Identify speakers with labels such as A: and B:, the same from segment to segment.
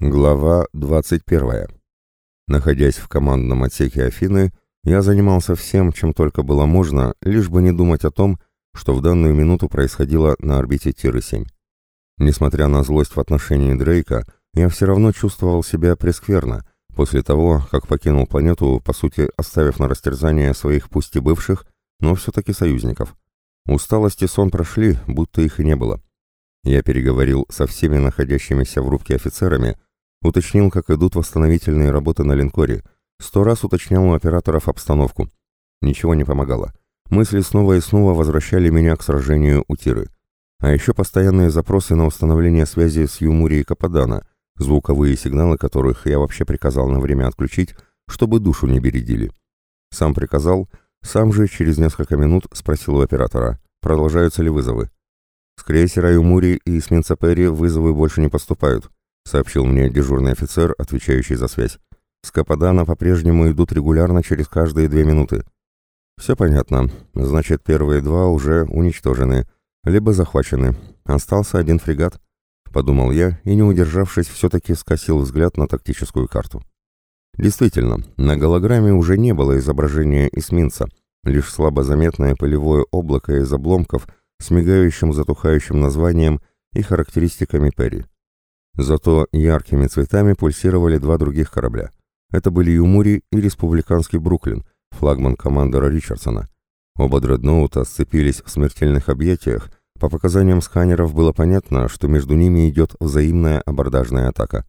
A: Глава 21. Находясь в командном отсеке Афины, я занимался всем, чем только было можно, лишь бы не думать о том, что в данную минуту происходило на орбите Тиры-7. Несмотря на злость в отношении Дрейка, я все равно чувствовал себя прескверно, после того, как покинул планету, по сути, оставив на растерзание своих пусть и бывших, но все-таки союзников. Усталость и сон прошли, будто их и не было. Я переговорил со всеми находящимися в рубке офицерами, Уточнил, как идут восстановительные работы на линкоре. Сто раз уточнял у операторов обстановку. Ничего не помогало. Мысли снова и снова возвращали меня к сражению у Тиры. А еще постоянные запросы на установление связи с Юмури и Кападана, звуковые сигналы которых я вообще приказал на время отключить, чтобы душу не бередили. Сам приказал, сам же через несколько минут спросил у оператора, продолжаются ли вызовы. С крейсера Юмури и эсминца Перри вызовы больше не поступают сообщил мне дежурный офицер, отвечающий за связь. С Кападана по-прежнему идут регулярно через каждые две минуты. Все понятно. Значит, первые два уже уничтожены, либо захвачены. Остался один фрегат, подумал я и, не удержавшись, все-таки скосил взгляд на тактическую карту. Действительно, на голограмме уже не было изображения эсминца, лишь слабо заметное полевое облако из обломков с мигающим затухающим названием и характеристиками Перри. Зато яркими цветами пульсировали два других корабля. Это были Юмури и республиканский Бруклин, флагман командора Ричардсона. Оба дредноута сцепились в смертельных объятиях, по показаниям сканеров было понятно, что между ними идет взаимная абордажная атака.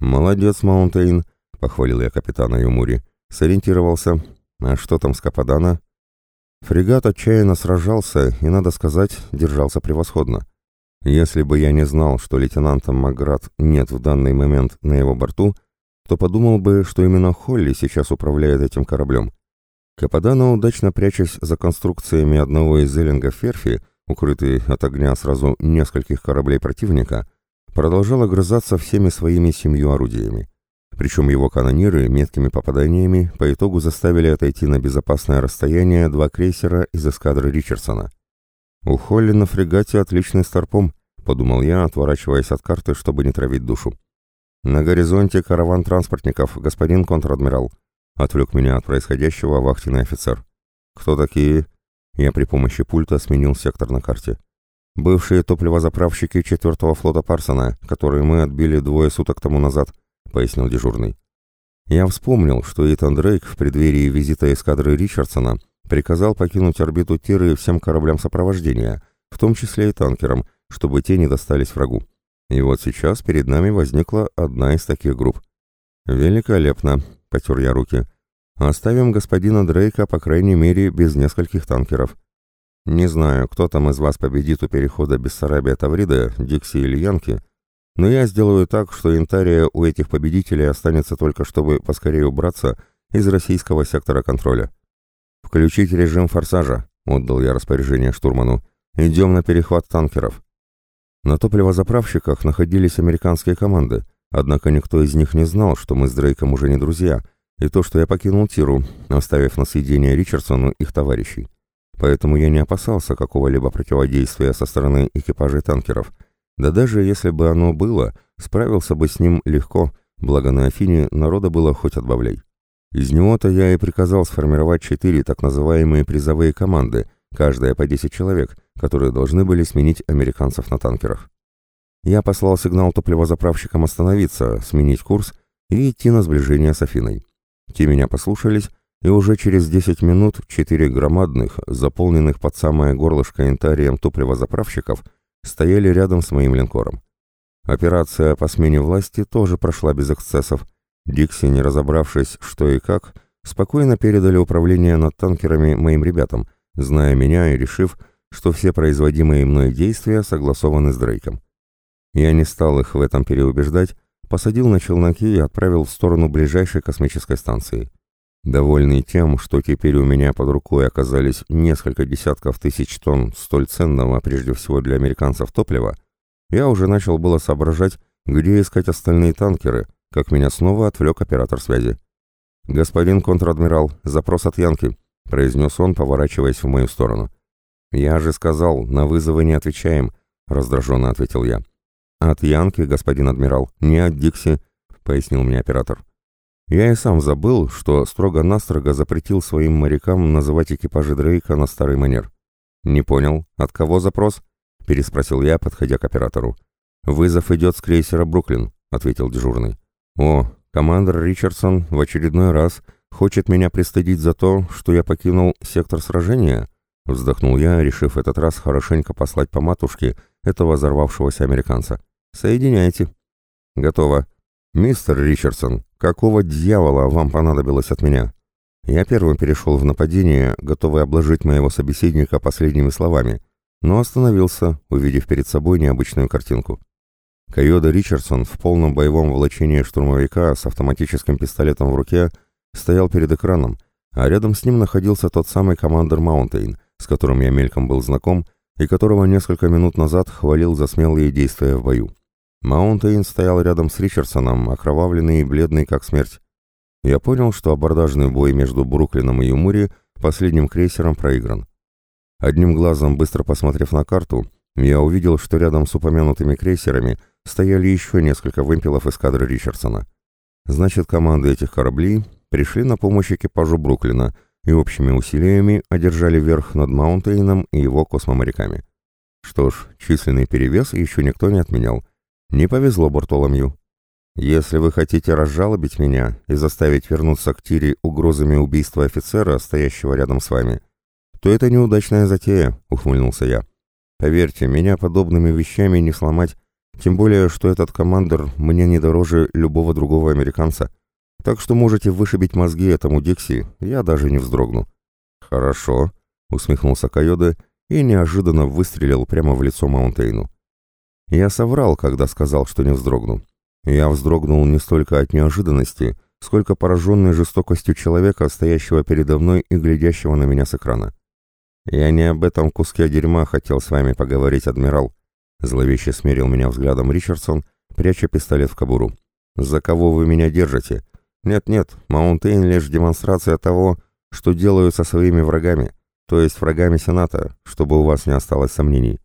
A: «Молодец, Маунтейн», — похвалил я капитана Юмури. «Сориентировался. А что там с Кападана?» Фрегат отчаянно сражался и, надо сказать, держался превосходно. Если бы я не знал, что лейтенанта Маград нет в данный момент на его борту, то подумал бы, что именно Холли сейчас управляет этим кораблем. Кападана, удачно прячась за конструкциями одного из эллингов Ферфи, укрытый от огня сразу нескольких кораблей противника, продолжал огрызаться всеми своими семью орудиями. Причем его канониры меткими попаданиями по итогу заставили отойти на безопасное расстояние два крейсера из эскадры Ричардсона. «У Холли на фрегате отличный старпом», — подумал я, отворачиваясь от карты, чтобы не травить душу. «На горизонте караван транспортников, господин контр-адмирал», — отвлек меня от происходящего вахтенный офицер. «Кто такие?» Я при помощи пульта сменил сектор на карте. «Бывшие топливозаправщики четвертого флота Парсона, которые мы отбили двое суток тому назад», — пояснил дежурный. Я вспомнил, что Итан Дрейк в преддверии визита эскадры Ричардсона приказал покинуть орбиту Тиры всем кораблям сопровождения, в том числе и танкерам, чтобы те не достались врагу. И вот сейчас перед нами возникла одна из таких групп. «Великолепно», — потер я руки. «Оставим господина Дрейка, по крайней мере, без нескольких танкеров. Не знаю, кто там из вас победит у перехода Бессарабия-Таврида, Дикси или Янки, но я сделаю так, что Интария у этих победителей останется только, чтобы поскорее убраться из российского сектора контроля. «Включить режим форсажа», — отдал я распоряжение штурману. «Идем на перехват танкеров». На топливозаправщиках находились американские команды, однако никто из них не знал, что мы с Дрейком уже не друзья, и то, что я покинул Тиру, оставив на съедение Ричардсону их товарищей. Поэтому я не опасался какого-либо противодействия со стороны экипажей танкеров. Да даже если бы оно было, справился бы с ним легко, благо на Афине народа было хоть отбавляй. Из него-то я и приказал сформировать четыре так называемые призовые команды, каждая по 10 человек, которые должны были сменить американцев на танкерах. Я послал сигнал топливозаправщикам остановиться, сменить курс и идти на сближение с Афиной. Те меня послушались, и уже через 10 минут четыре громадных, заполненных под самое горлышко интарием топливозаправщиков, стояли рядом с моим линкором. Операция по смене власти тоже прошла без эксцессов, Дикси, не разобравшись, что и как, спокойно передали управление над танкерами моим ребятам, зная меня и решив, что все производимые мной действия согласованы с Дрейком. Я не стал их в этом переубеждать, посадил на челноки и отправил в сторону ближайшей космической станции. Довольный тем, что теперь у меня под рукой оказались несколько десятков тысяч тонн столь ценного прежде всего для американцев топлива, я уже начал было соображать, где искать остальные танкеры, как меня снова отвлек оператор связи. «Господин контр-адмирал, запрос от Янки», — произнес он, поворачиваясь в мою сторону. «Я же сказал, на вызовы не отвечаем», — раздраженно ответил я. «От Янки, господин адмирал, не от Дикси», — пояснил мне оператор. Я и сам забыл, что строго-настрого запретил своим морякам называть экипажи Дрейка на старый манер. «Не понял, от кого запрос?» — переспросил я, подходя к оператору. «Вызов идет с крейсера «Бруклин», — ответил дежурный. «О, командор Ричардсон в очередной раз хочет меня пристыдить за то, что я покинул сектор сражения?» Вздохнул я, решив этот раз хорошенько послать по матушке этого взорвавшегося американца. «Соединяйте». «Готово. Мистер Ричардсон, какого дьявола вам понадобилось от меня?» Я первым перешел в нападение, готовый обложить моего собеседника последними словами, но остановился, увидев перед собой необычную картинку. Кайода Ричардсон в полном боевом облачении штурмовика с автоматическим пистолетом в руке стоял перед экраном, а рядом с ним находился тот самый командир Маунтейн, с которым я мельком был знаком и которого несколько минут назад хвалил за смелые действия в бою. Маунтейн стоял рядом с Ричардсоном, окровавленный и бледный, как смерть. Я понял, что абордажный бой между Бруклином и Юмури последним крейсером проигран. Одним глазом, быстро посмотрев на карту, я увидел, что рядом с упомянутыми крейсерами стояли еще несколько вымпелов эскадры Ричардсона. Значит, команды этих кораблей пришли на помощь экипажу Бруклина и общими усилиями одержали верх над Маунтейном и его космоморяками. Что ж, численный перевес еще никто не отменял. Не повезло Бортоломью. Если вы хотите разжалобить меня и заставить вернуться к Тире угрозами убийства офицера, стоящего рядом с вами, то это неудачная затея, ухмыльнулся я. Поверьте, меня подобными вещами не сломать, тем более, что этот командир мне не дороже любого другого американца. Так что можете вышибить мозги этому Дикси, я даже не вздрогну». «Хорошо», — усмехнулся Койода и неожиданно выстрелил прямо в лицо Маунтейну. Я соврал, когда сказал, что не вздрогну. Я вздрогнул не столько от неожиданности, сколько пораженный жестокостью человека, стоящего передо мной и глядящего на меня с экрана. «Я не об этом куске дерьма хотел с вами поговорить, адмирал», зловеще смерил меня взглядом Ричардсон, пряча пистолет в кобуру. «За кого вы меня держите? Нет-нет, Маунтейн лишь демонстрация того, что делаю со своими врагами, то есть врагами Сената, чтобы у вас не осталось сомнений.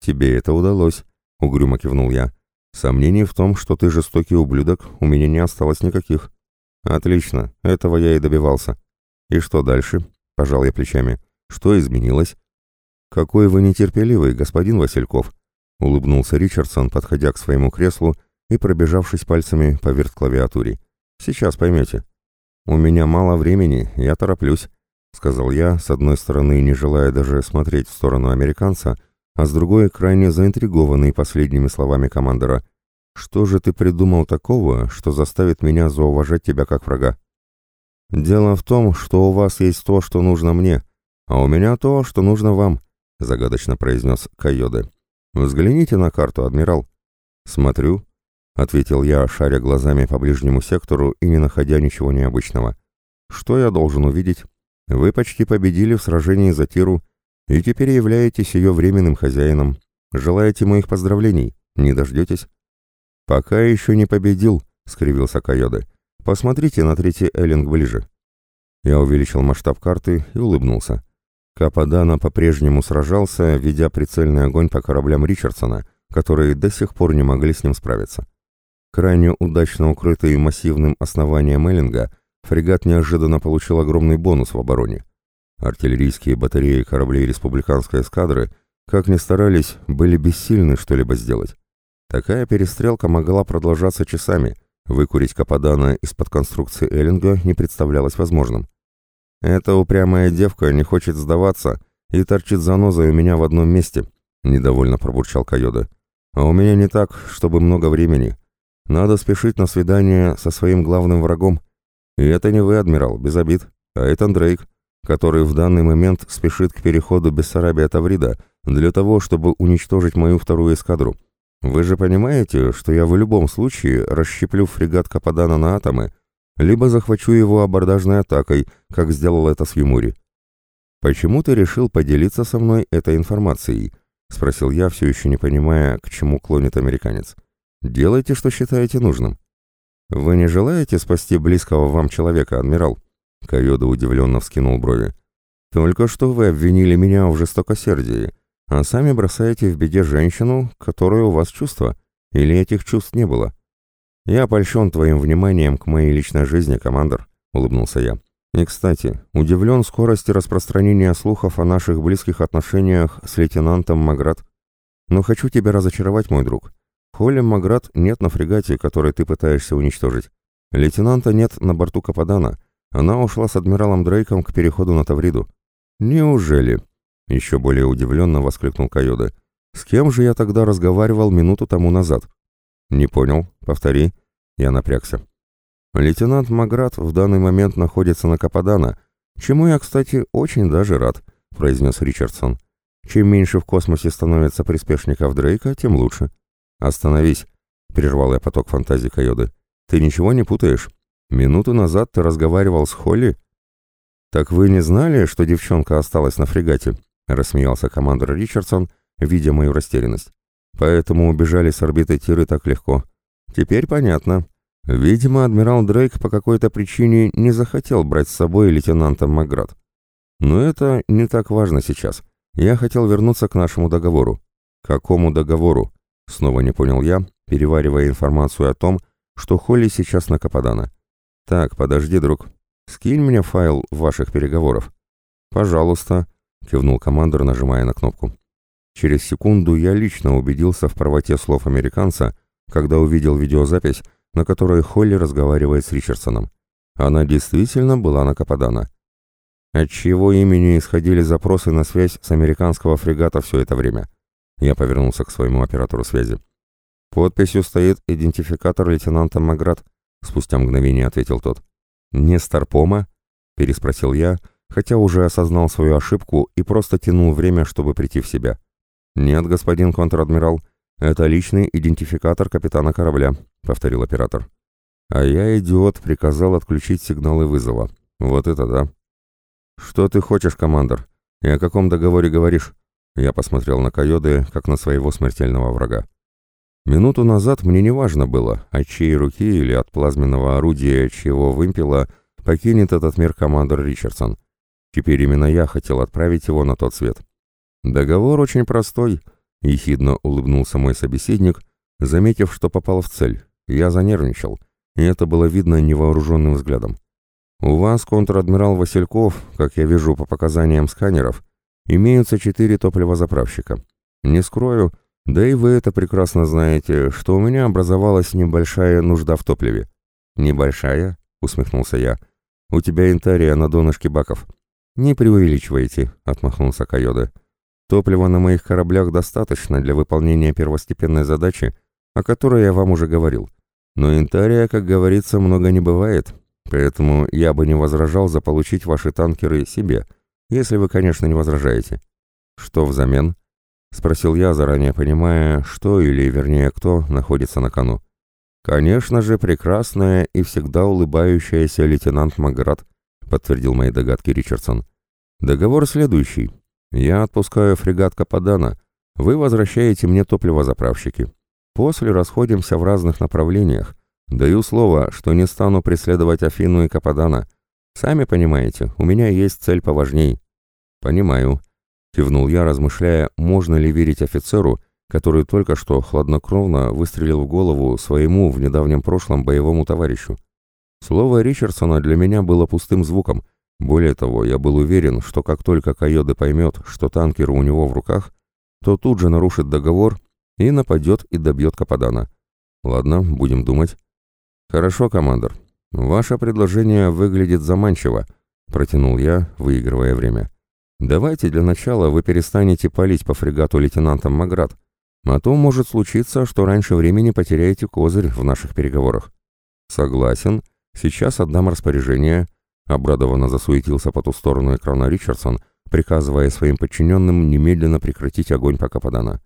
A: Тебе это удалось, угрюмо кивнул я. Сомнений в том, что ты жестокий ублюдок, у меня не осталось никаких. Отлично, этого я и добивался. И что дальше? Пожал я плечами. Что изменилось? Какой вы нетерпеливый, господин Васильков, улыбнулся Ричардсон, подходя к своему креслу и пробежавшись пальцами по вертклавиатуре. Сейчас поймете. У меня мало времени, я тороплюсь, сказал я, с одной стороны не желая даже смотреть в сторону американца, а с другой крайне заинтригованный последними словами командора. Что же ты придумал такого, что заставит меня зауважать тебя как врага? Дело в том, что у вас есть то, что нужно мне, а у меня то, что нужно вам, загадочно произнес Кайоде. Взгляните на карту, адмирал. Смотрю, — ответил я, шаря глазами по ближнему сектору и не находя ничего необычного. «Что я должен увидеть? Вы почти победили в сражении за Тиру и теперь являетесь ее временным хозяином. Желаете моих поздравлений? Не дождетесь?» «Пока еще не победил», — скривился Кайоде. «Посмотрите на третий эллинг ближе». Я увеличил масштаб карты и улыбнулся. Кападана по-прежнему сражался, ведя прицельный огонь по кораблям Ричардсона, которые до сих пор не могли с ним справиться. Крайне удачно укрытый массивным основанием Эллинга, фрегат неожиданно получил огромный бонус в обороне. Артиллерийские батареи кораблей республиканской эскадры, как ни старались, были бессильны что-либо сделать. Такая перестрелка могла продолжаться часами, выкурить Кападана из-под конструкции Эллинга не представлялось возможным. «Эта упрямая девка не хочет сдаваться и торчит занозой у меня в одном месте», — недовольно пробурчал Кайода. «А у меня не так, чтобы много времени. Надо спешить на свидание со своим главным врагом. И это не вы, адмирал, без обид, а это Дрейк, который в данный момент спешит к переходу Бессарабия-Таврида для того, чтобы уничтожить мою вторую эскадру. Вы же понимаете, что я в любом случае расщеплю фрегат Кападана на атомы, либо захвачу его абордажной атакой, как сделал это с Юмури. «Почему ты решил поделиться со мной этой информацией?» — спросил я, все еще не понимая, к чему клонит американец. Делайте, что считаете нужным. Вы не желаете спасти близкого вам человека, адмирал? Койода удивленно вскинул брови. Только что вы обвинили меня в жестокосердии, а сами бросаете в беде женщину, которая у вас чувства. Или этих чувств не было? «Я польщен твоим вниманием к моей личной жизни, командор», — улыбнулся я. «И, кстати, удивлен скорости распространения слухов о наших близких отношениях с лейтенантом Маград. Но хочу тебя разочаровать, мой друг. Холли Маград нет на фрегате, который ты пытаешься уничтожить. Лейтенанта нет на борту Кападана. Она ушла с адмиралом Дрейком к переходу на Тавриду». «Неужели?» — еще более удивленно воскликнул Кайода. «С кем же я тогда разговаривал минуту тому назад?» «Не понял. Повтори». Я напрягся. «Лейтенант Маград в данный момент находится на Кападана, чему я, кстати, очень даже рад», — произнес Ричардсон. «Чем меньше в космосе становится приспешников Дрейка, тем лучше». «Остановись», — прервал я поток фантазии Койоды. «Ты ничего не путаешь? Минуту назад ты разговаривал с Холли?» «Так вы не знали, что девчонка осталась на фрегате?» — рассмеялся командор Ричардсон, видя мою растерянность. Поэтому убежали с орбиты Тиры так легко. Теперь понятно. Видимо, адмирал Дрейк по какой-то причине не захотел брать с собой лейтенанта Макград. Но это не так важно сейчас. Я хотел вернуться к нашему договору. Какому договору? Снова не понял я, переваривая информацию о том, что Холли сейчас на Кападана. Так, подожди, друг. Скинь мне файл ваших переговоров. Пожалуйста, кивнул командор, нажимая на кнопку. Через секунду я лично убедился в правоте слов американца, когда увидел видеозапись, на которой Холли разговаривает с Ричардсоном. Она действительно была на Кападана. От чьего имени исходили запросы на связь с американского фрегата все это время? Я повернулся к своему оператору связи. Подписью стоит идентификатор лейтенанта Маград, спустя мгновение ответил тот. «Не Старпома?» — переспросил я, хотя уже осознал свою ошибку и просто тянул время, чтобы прийти в себя. «Нет, господин контр-адмирал, это личный идентификатор капитана корабля», — повторил оператор. «А я, идиот, приказал отключить сигналы вызова. Вот это да!» «Что ты хочешь, командор? И о каком договоре говоришь?» Я посмотрел на Койоды, как на своего смертельного врага. Минуту назад мне не важно было, от чьей руки или от плазменного орудия, чьего вымпела, покинет этот мир командор Ричардсон. Теперь именно я хотел отправить его на тот свет. «Договор очень простой», — ехидно улыбнулся мой собеседник, заметив, что попал в цель. Я занервничал, и это было видно невооруженным взглядом. «У вас, контр-адмирал Васильков, как я вижу по показаниям сканеров, имеются четыре топливозаправщика. Не скрою, да и вы это прекрасно знаете, что у меня образовалась небольшая нужда в топливе». «Небольшая?» — усмехнулся я. «У тебя интария на донышке баков». «Не преувеличивайте», — отмахнулся Койода. Топлива на моих кораблях достаточно для выполнения первостепенной задачи, о которой я вам уже говорил. Но интария, как говорится, много не бывает, поэтому я бы не возражал заполучить ваши танкеры себе, если вы, конечно, не возражаете. Что взамен? Спросил я, заранее понимая, что или, вернее, кто находится на кону. Конечно же, прекрасная и всегда улыбающаяся лейтенант Маград, подтвердил мои догадки Ричардсон. Договор следующий. Я отпускаю фрегат Кападана, вы возвращаете мне топливозаправщики. После расходимся в разных направлениях. Даю слово, что не стану преследовать Афину и Кападана. Сами понимаете, у меня есть цель поважней». «Понимаю», — кивнул я, размышляя, можно ли верить офицеру, который только что хладнокровно выстрелил в голову своему в недавнем прошлом боевому товарищу. Слово Ричардсона для меня было пустым звуком, более того, я был уверен, что как только Койоде поймет, что танкер у него в руках, то тут же нарушит договор и нападет и добьет Кападана. Ладно, будем думать. Хорошо, командор. Ваше предложение выглядит заманчиво, протянул я, выигрывая время. Давайте для начала вы перестанете палить по фрегату лейтенантом Маград, а то может случиться, что раньше времени потеряете козырь в наших переговорах. Согласен, сейчас отдам распоряжение, Обрадованно засуетился по ту сторону экрана Ричардсон, приказывая своим подчиненным немедленно прекратить огонь по Кападана.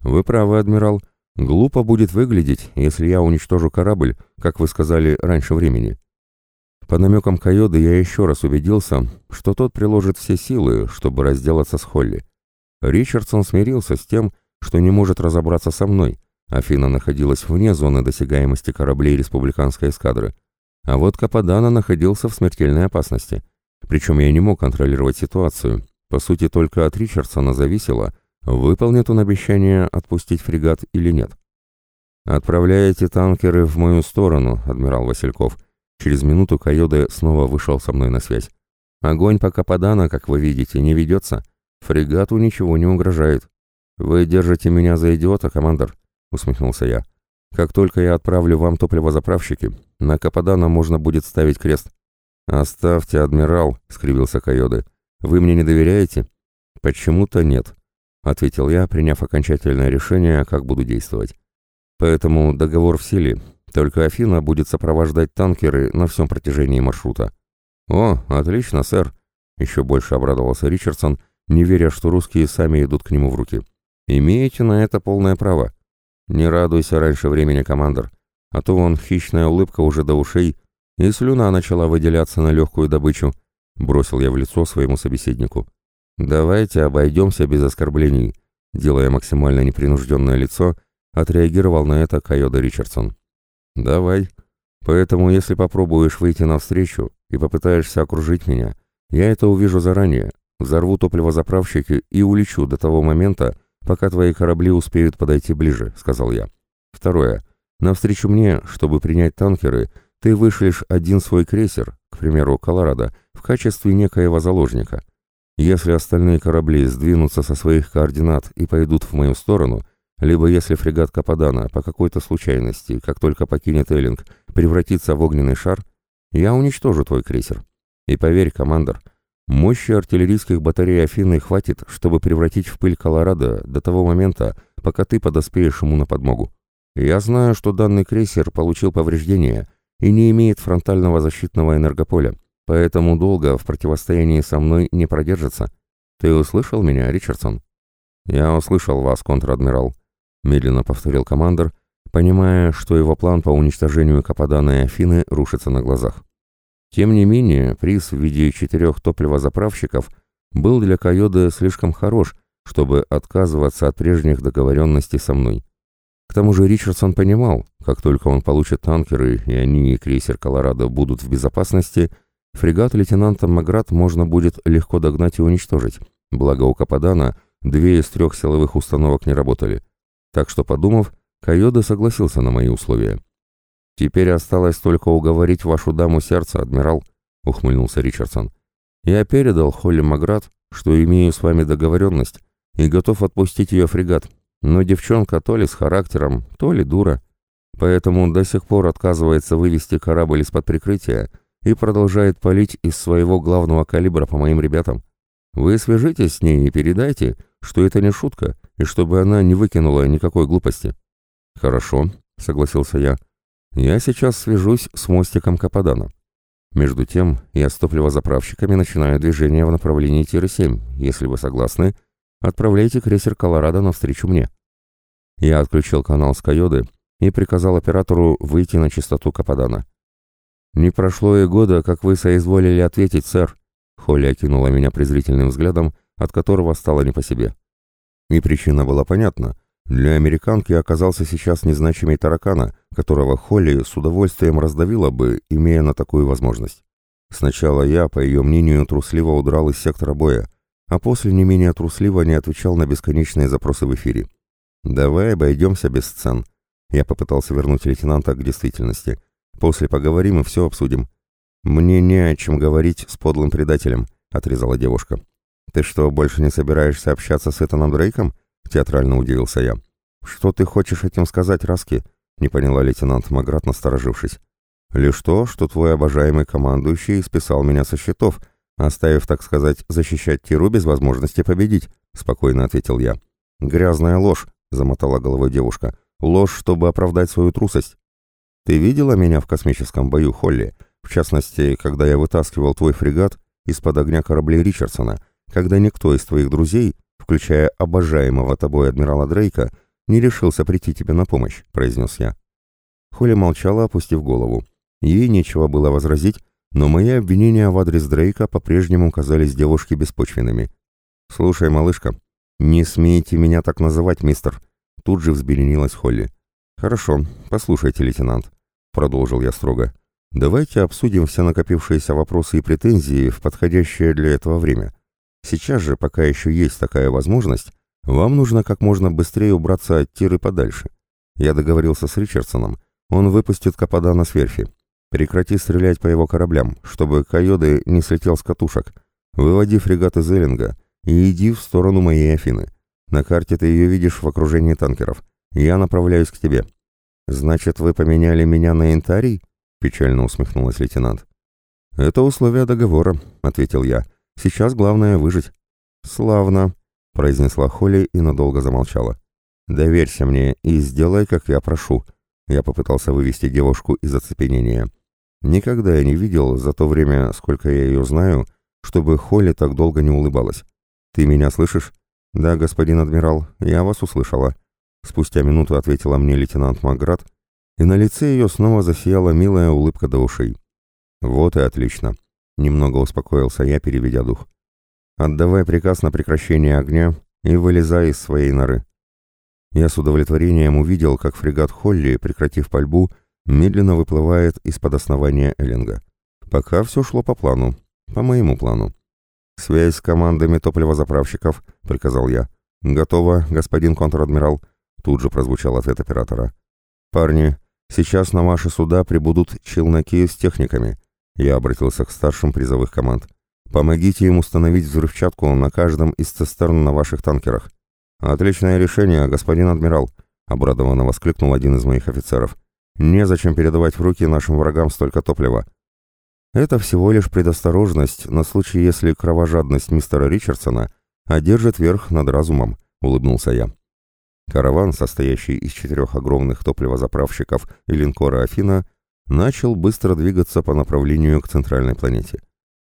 A: «Вы правы, адмирал. Глупо будет выглядеть, если я уничтожу корабль, как вы сказали, раньше времени». По намекам Койоды я еще раз убедился, что тот приложит все силы, чтобы разделаться с Холли. Ричардсон смирился с тем, что не может разобраться со мной. Афина находилась вне зоны досягаемости кораблей республиканской эскадры, а вот Кападана находился в смертельной опасности. Причем я не мог контролировать ситуацию. По сути, только от Ричардсона зависело, выполнит он обещание отпустить фрегат или нет. «Отправляете танкеры в мою сторону, адмирал Васильков». Через минуту Кайоде снова вышел со мной на связь. «Огонь по Кападана, как вы видите, не ведется. Фрегату ничего не угрожает». «Вы держите меня за идиота, командор», — усмехнулся я. «Как только я отправлю вам топливозаправщики, на Кападана можно будет ставить крест». «Оставьте, адмирал», — скривился Кайоды. «Вы мне не доверяете?» «Почему-то нет», — ответил я, приняв окончательное решение, как буду действовать. «Поэтому договор в силе, только Афина будет сопровождать танкеры на всем протяжении маршрута». «О, отлично, сэр», — еще больше обрадовался Ричардсон, не веря, что русские сами идут к нему в руки. «Имеете на это полное право. Не радуйся раньше времени, командор, а то вон хищная улыбка уже до ушей, и слюна начала выделяться на легкую добычу», — бросил я в лицо своему собеседнику. «Давайте обойдемся без оскорблений», — делая максимально непринужденное лицо, отреагировал на это Кайода Ричардсон. «Давай. Поэтому, если попробуешь выйти навстречу и попытаешься окружить меня, я это увижу заранее, взорву топливозаправщики и улечу до того момента, пока твои корабли успеют подойти ближе», — сказал я. «Второе. Навстречу мне, чтобы принять танкеры, ты вышлешь один свой крейсер, к примеру, Колорадо, в качестве некоего заложника. Если остальные корабли сдвинутся со своих координат и пойдут в мою сторону, либо если фрегат Кападана по какой-то случайности, как только покинет Эллинг, превратится в огненный шар, я уничтожу твой крейсер. И поверь, командор, мощи артиллерийских батарей Афины хватит, чтобы превратить в пыль Колорадо до того момента, пока ты подоспеешь ему на подмогу. Я знаю, что данный крейсер получил повреждения и не имеет фронтального защитного энергополя, поэтому долго в противостоянии со мной не продержится. Ты услышал меня, Ричардсон? Я услышал вас, контр-адмирал, медленно повторил командир, понимая, что его план по уничтожению Кападана и Афины рушится на глазах. Тем не менее, приз в виде четырех топливозаправщиков был для Кайоды слишком хорош, чтобы отказываться от прежних договоренностей со мной. К тому же Ричардсон понимал, как только он получит танкеры, и они и крейсер «Колорадо» будут в безопасности, фрегат лейтенанта Маград можно будет легко догнать и уничтожить. Благо у Кападана две из трех силовых установок не работали. Так что, подумав, Кайода согласился на мои условия. «Теперь осталось только уговорить вашу даму сердца, адмирал», — ухмыльнулся Ричардсон. «Я передал Холли Маград, что имею с вами договоренность, и готов отпустить ее фрегат, но девчонка то ли с характером, то ли дура. Поэтому до сих пор отказывается вывести корабль из-под прикрытия и продолжает палить из своего главного калибра по моим ребятам. Вы свяжитесь с ней и передайте, что это не шутка, и чтобы она не выкинула никакой глупости. Хорошо, согласился я. Я сейчас свяжусь с мостиком Кападана. Между тем, я с топливозаправщиками начинаю движение в направлении Тиры-7. Если вы согласны, Отправляйте крейсер «Колорадо» навстречу мне». Я отключил канал с Кайоды и приказал оператору выйти на частоту Кападана. «Не прошло и года, как вы соизволили ответить, сэр», Холли окинула меня презрительным взглядом, от которого стало не по себе. И причина была понятна. Для американки оказался сейчас незначимый таракана, которого Холли с удовольствием раздавила бы, имея на такую возможность. Сначала я, по ее мнению, трусливо удрал из сектора боя, а после не менее трусливо не отвечал на бесконечные запросы в эфире. «Давай обойдемся без сцен». Я попытался вернуть лейтенанта к действительности. «После поговорим и все обсудим». «Мне не о чем говорить с подлым предателем», — отрезала девушка. «Ты что, больше не собираешься общаться с Этаном Дрейком?» — театрально удивился я. «Что ты хочешь этим сказать, Раски?» — не поняла лейтенант Маград, насторожившись. «Лишь то, что твой обожаемый командующий списал меня со счетов», оставив, так сказать, защищать Тиру без возможности победить», — спокойно ответил я. «Грязная ложь», — замотала головой девушка. «Ложь, чтобы оправдать свою трусость». «Ты видела меня в космическом бою, Холли? В частности, когда я вытаскивал твой фрегат из-под огня кораблей Ричардсона, когда никто из твоих друзей, включая обожаемого тобой адмирала Дрейка, не решился прийти тебе на помощь», — произнес я. Холли молчала, опустив голову. Ей нечего было возразить, но мои обвинения в адрес Дрейка по-прежнему казались девушке беспочвенными. «Слушай, малышка, не смейте меня так называть, мистер», — тут же взбеленилась Холли. «Хорошо, послушайте, лейтенант», — продолжил я строго. «Давайте обсудим все накопившиеся вопросы и претензии в подходящее для этого время. Сейчас же, пока еще есть такая возможность, вам нужно как можно быстрее убраться от Тиры подальше. Я договорился с Ричардсоном. Он выпустит Кападана с верфи. Прекрати стрелять по его кораблям, чтобы Кайоды не слетел с катушек. Выводи фрегат из и иди в сторону моей Афины. На карте ты ее видишь в окружении танкеров. Я направляюсь к тебе». «Значит, вы поменяли меня на Интарий?» — печально усмехнулась лейтенант. «Это условие договора», — ответил я. «Сейчас главное выжить». «Славно», — произнесла Холли и надолго замолчала. «Доверься мне и сделай, как я прошу». Я попытался вывести девушку из оцепенения. Никогда я не видел за то время, сколько я ее знаю, чтобы Холли так долго не улыбалась. «Ты меня слышишь?» «Да, господин адмирал, я вас услышала». Спустя минуту ответила мне лейтенант Маград, и на лице ее снова засияла милая улыбка до ушей. «Вот и отлично», — немного успокоился я, переведя дух. «Отдавай приказ на прекращение огня и вылезай из своей норы». Я с удовлетворением увидел, как фрегат Холли, прекратив пальбу, медленно выплывает из-под основания Эллинга. Пока все шло по плану, по моему плану. «Связь с командами топливозаправщиков», — приказал я. «Готово, господин контр-адмирал», — тут же прозвучал ответ оператора. «Парни, сейчас на ваши суда прибудут челноки с техниками», — я обратился к старшим призовых команд. «Помогите им установить взрывчатку на каждом из цистерн на ваших танкерах». «Отличное решение, господин адмирал», — обрадованно воскликнул один из моих офицеров. Незачем передавать в руки нашим врагам столько топлива. Это всего лишь предосторожность на случай, если кровожадность мистера Ричардсона одержит верх над разумом, улыбнулся я. Караван, состоящий из четырех огромных топливозаправщиков и линкора «Афина», начал быстро двигаться по направлению к центральной планете.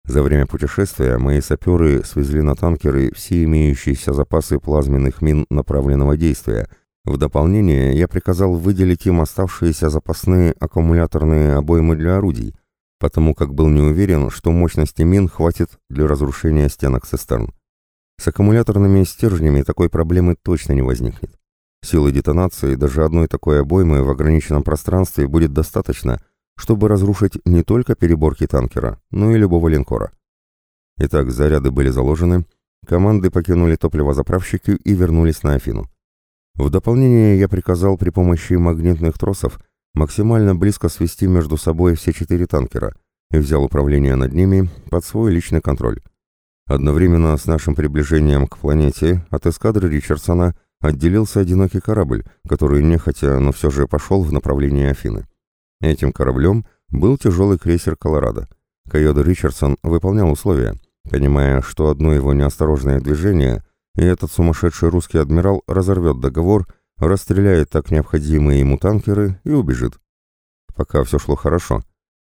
A: За время путешествия мои саперы свезли на танкеры все имеющиеся запасы плазменных мин направленного действия, в дополнение я приказал выделить им оставшиеся запасные аккумуляторные обоймы для орудий, потому как был не уверен, что мощности мин хватит для разрушения стенок цистерн. С аккумуляторными стержнями такой проблемы точно не возникнет. Силы детонации даже одной такой обоймы в ограниченном пространстве будет достаточно, чтобы разрушить не только переборки танкера, но и любого линкора. Итак, заряды были заложены, команды покинули топливозаправщики и вернулись на Афину. В дополнение я приказал при помощи магнитных тросов максимально близко свести между собой все четыре танкера и взял управление над ними под свой личный контроль. Одновременно с нашим приближением к планете от эскадры Ричардсона отделился одинокий корабль, который нехотя, но все же пошел в направлении Афины. Этим кораблем был тяжелый крейсер «Колорадо». Койода Ричардсон выполнял условия, понимая, что одно его неосторожное движение и этот сумасшедший русский адмирал разорвет договор, расстреляет так необходимые ему танкеры и убежит. Пока все шло хорошо.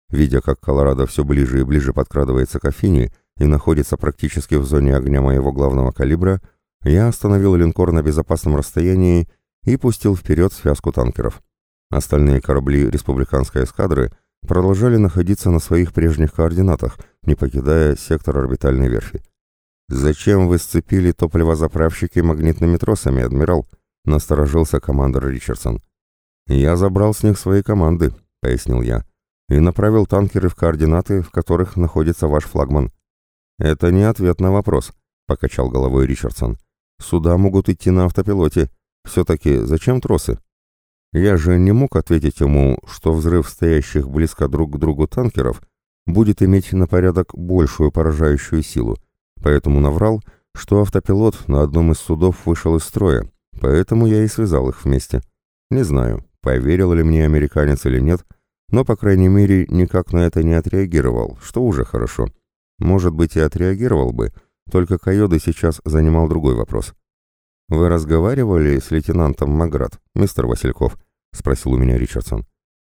A: Видя, как Колорадо все ближе и ближе подкрадывается к Афине и находится практически в зоне огня моего главного калибра, я остановил линкор на безопасном расстоянии и пустил вперед связку танкеров. Остальные корабли республиканской эскадры продолжали находиться на своих прежних координатах, не покидая сектор орбитальной верфи. «Зачем вы сцепили топливозаправщики магнитными тросами, адмирал?» — насторожился командор Ричардсон. «Я забрал с них свои команды», — пояснил я, «и направил танкеры в координаты, в которых находится ваш флагман». «Это не ответ на вопрос», — покачал головой Ричардсон. «Суда могут идти на автопилоте. Все-таки зачем тросы?» Я же не мог ответить ему, что взрыв стоящих близко друг к другу танкеров будет иметь на порядок большую поражающую силу, поэтому наврал, что автопилот на одном из судов вышел из строя, поэтому я и связал их вместе. Не знаю, поверил ли мне американец или нет, но, по крайней мере, никак на это не отреагировал, что уже хорошо. Может быть, и отреагировал бы, только Койоды сейчас занимал другой вопрос. «Вы разговаривали с лейтенантом Маград, мистер Васильков?» — спросил у меня Ричардсон.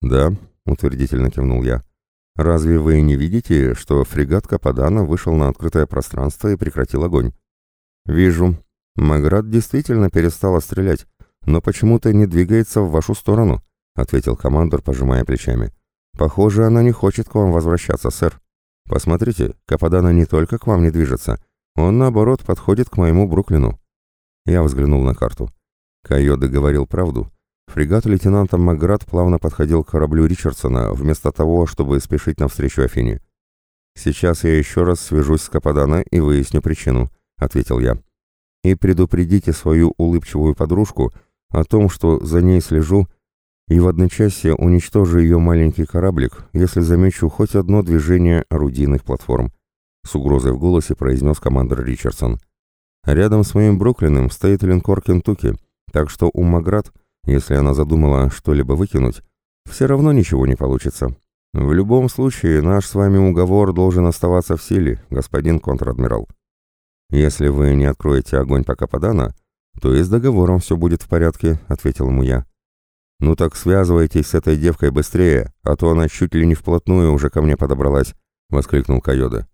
A: «Да», — утвердительно кивнул я. Разве вы не видите, что фрегат Кападана вышел на открытое пространство и прекратил огонь? Вижу. Маград действительно перестала стрелять, но почему-то не двигается в вашу сторону, ответил командор, пожимая плечами. Похоже, она не хочет к вам возвращаться, сэр. Посмотрите, Кападана не только к вам не движется, он, наоборот, подходит к моему Бруклину. Я взглянул на карту. Койода говорил правду. Фрегат лейтенанта Маград плавно подходил к кораблю Ричардсона, вместо того, чтобы спешить навстречу Афине. «Сейчас я еще раз свяжусь с Кападана и выясню причину», — ответил я. «И предупредите свою улыбчивую подружку, о том, что за ней слежу, и в одночасье уничтожу ее маленький кораблик, если замечу хоть одно движение орудийных платформ», — с угрозой в голосе произнес командир Ричардсон. «Рядом с моим Бруклином стоит линкор Кентукки, так что у Маград, если она задумала что-либо выкинуть, все равно ничего не получится. В любом случае, наш с вами уговор должен оставаться в силе, господин контр-адмирал. Если вы не откроете огонь по Кападана, то и с договором все будет в порядке», — ответил ему я. «Ну так связывайтесь с этой девкой быстрее, а то она чуть ли не вплотную уже ко мне подобралась», — воскликнул Кайода.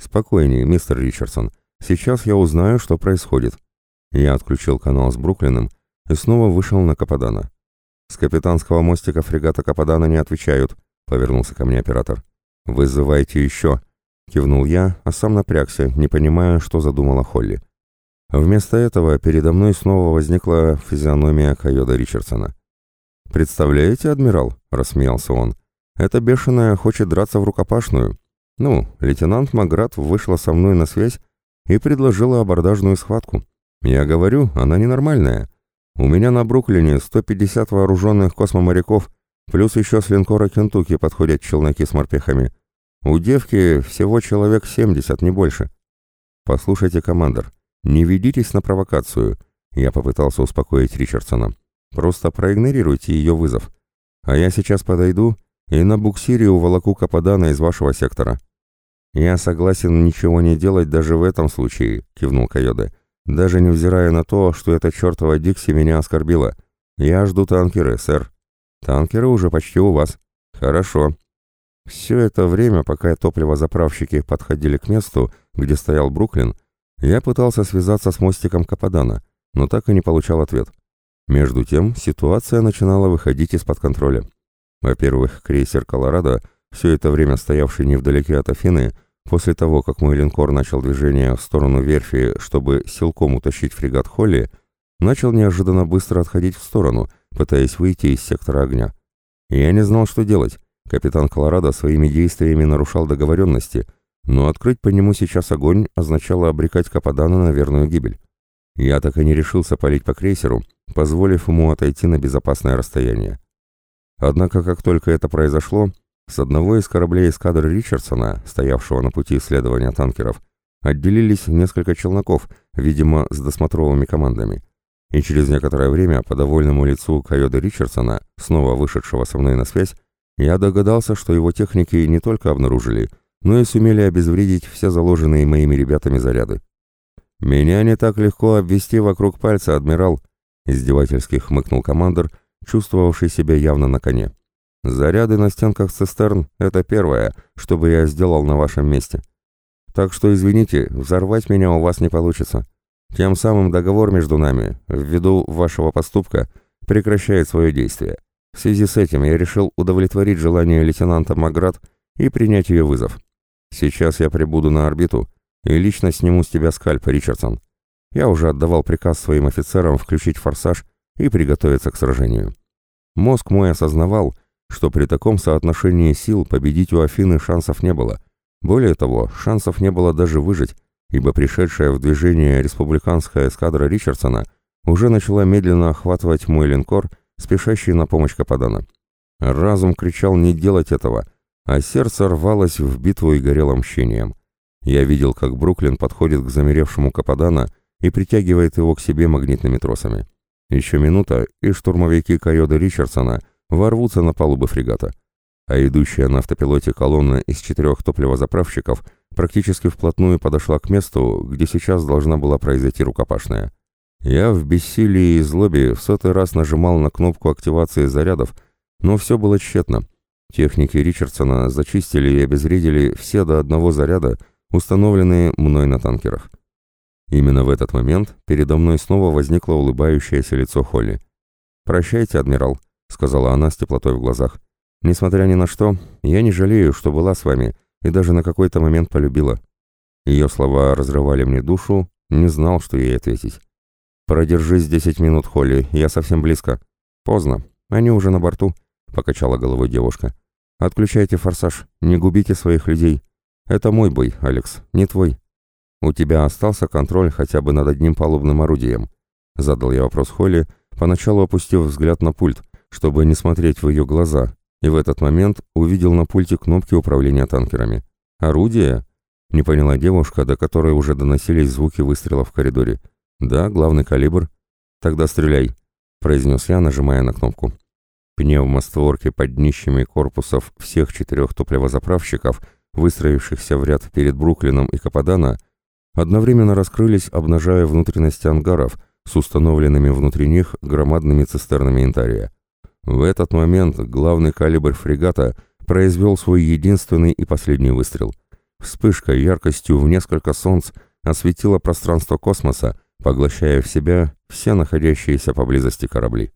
A: «Спокойнее, мистер Ричардсон. Сейчас я узнаю, что происходит». Я отключил канал с Бруклином и снова вышел на Кападана. «С капитанского мостика фрегата Кападана не отвечают», — повернулся ко мне оператор. «Вызывайте еще», — кивнул я, а сам напрягся, не понимая, что задумала Холли. Вместо этого передо мной снова возникла физиономия Кайода Ричардсона. «Представляете, адмирал?» — рассмеялся он. «Эта бешеная хочет драться в рукопашную. Ну, лейтенант Маград вышла со мной на связь и предложила абордажную схватку. Я говорю, она ненормальная. У меня на Бруклине 150 вооруженных космоморяков, плюс еще с линкора Кентукки подходят челноки с морпехами. У девки всего человек 70, не больше. Послушайте, командор, не ведитесь на провокацию. Я попытался успокоить Ричардсона. Просто проигнорируйте ее вызов. А я сейчас подойду и на буксире уволоку Кападана из вашего сектора». «Я согласен ничего не делать даже в этом случае», — кивнул Кайоде. «Даже невзирая на то, что эта чертова Дикси меня оскорбила. Я жду танкеры, сэр. Танкеры уже почти у вас. Хорошо». Все это время, пока топливозаправщики подходили к месту, где стоял Бруклин, я пытался связаться с мостиком Кападана, но так и не получал ответ. Между тем, ситуация начинала выходить из-под контроля. Во-первых, крейсер «Колорадо», все это время стоявший невдалеке от Афины, после того, как мой линкор начал движение в сторону верфи, чтобы силком утащить фрегат Холли, начал неожиданно быстро отходить в сторону, пытаясь выйти из сектора огня. Я не знал, что делать. Капитан Колорадо своими действиями нарушал договоренности, но открыть по нему сейчас огонь означало обрекать Кападана на верную гибель. Я так и не решился палить по крейсеру, позволив ему отойти на безопасное расстояние. Однако, как только это произошло, с одного из кораблей эскадры Ричардсона, стоявшего на пути исследования танкеров, отделились несколько челноков, видимо, с досмотровыми командами. И через некоторое время, по довольному лицу Кайода Ричардсона, снова вышедшего со мной на связь, я догадался, что его техники не только обнаружили, но и сумели обезвредить все заложенные моими ребятами заряды. «Меня не так легко обвести вокруг пальца, адмирал», — издевательски хмыкнул командир, чувствовавший себя явно на коне. «Заряды на стенках цистерн — это первое, что бы я сделал на вашем месте. Так что, извините, взорвать меня у вас не получится. Тем самым договор между нами, ввиду вашего поступка, прекращает свое действие. В связи с этим я решил удовлетворить желание лейтенанта Маград и принять ее вызов. Сейчас я прибуду на орбиту и лично сниму с тебя скальп, Ричардсон. Я уже отдавал приказ своим офицерам включить форсаж и приготовиться к сражению. Мозг мой осознавал, что при таком соотношении сил победить у Афины шансов не было. Более того, шансов не было даже выжить, ибо пришедшая в движение республиканская эскадра Ричардсона уже начала медленно охватывать мой линкор, спешащий на помощь Кападана. Разум кричал не делать этого, а сердце рвалось в битву и горело мщением. Я видел, как Бруклин подходит к замеревшему Кападана и притягивает его к себе магнитными тросами. Еще минута, и штурмовики Кайода Ричардсона ворвутся на палубы фрегата. А идущая на автопилоте колонна из четырех топливозаправщиков практически вплотную подошла к месту, где сейчас должна была произойти рукопашная. Я в бессилии и злобе в сотый раз нажимал на кнопку активации зарядов, но все было тщетно. Техники Ричардсона зачистили и обезвредили все до одного заряда, установленные мной на танкерах. Именно в этот момент передо мной снова возникло улыбающееся лицо Холли. «Прощайте, адмирал», — сказала она с теплотой в глазах. «Несмотря ни на что, я не жалею, что была с вами и даже на какой-то момент полюбила». Ее слова разрывали мне душу, не знал, что ей ответить. «Продержись десять минут, Холли, я совсем близко». «Поздно, они уже на борту», — покачала головой девушка. «Отключайте форсаж, не губите своих людей. Это мой бой, Алекс, не твой». «У тебя остался контроль хотя бы над одним палубным орудием?» Задал я вопрос Холли, поначалу опустив взгляд на пульт, чтобы не смотреть в ее глаза, и в этот момент увидел на пульте кнопки управления танкерами. «Орудие?» — не поняла девушка, до которой уже доносились звуки выстрела в коридоре. «Да, главный калибр». «Тогда стреляй», — произнес я, нажимая на кнопку. Пневмостворки под днищами корпусов всех четырех топливозаправщиков, выстроившихся в ряд перед Бруклином и Кападана, одновременно раскрылись, обнажая внутренности ангаров с установленными внутри них громадными цистернами Интария. В этот момент главный калибр фрегата произвел свой единственный и последний выстрел. Вспышка яркостью в несколько солнц осветила пространство космоса, поглощая в себя все находящиеся поблизости корабли.